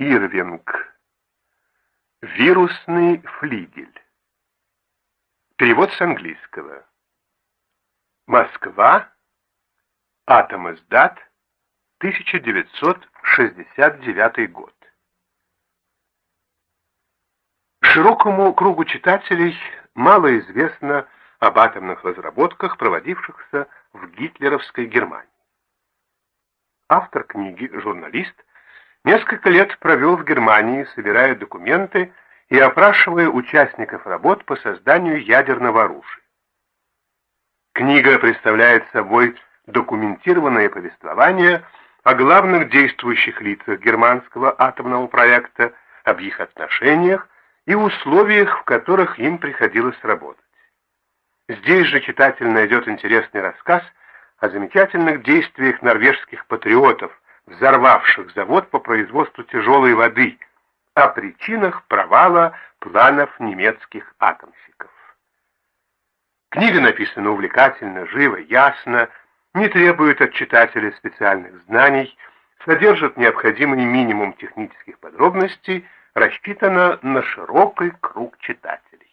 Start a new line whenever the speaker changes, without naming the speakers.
Ирвинг. Вирусный флигель. Перевод с английского. Москва. Атом издат. 1969 год. Широкому кругу читателей мало известно об атомных разработках, проводившихся в гитлеровской Германии. Автор книги, журналист, несколько лет провел в Германии, собирая документы и опрашивая участников работ по созданию ядерного оружия. Книга представляет собой документированное повествование о главных действующих лицах германского атомного проекта, об их отношениях и условиях, в которых им приходилось работать. Здесь же читатель найдет интересный рассказ о замечательных действиях норвежских патриотов, взорвавших завод по производству тяжелой воды, о причинах провала планов немецких атомщиков. Книга написана увлекательно, живо, ясно, не требует от читателя специальных знаний, содержит необходимый минимум технических подробностей, рассчитана на широкий круг читателей.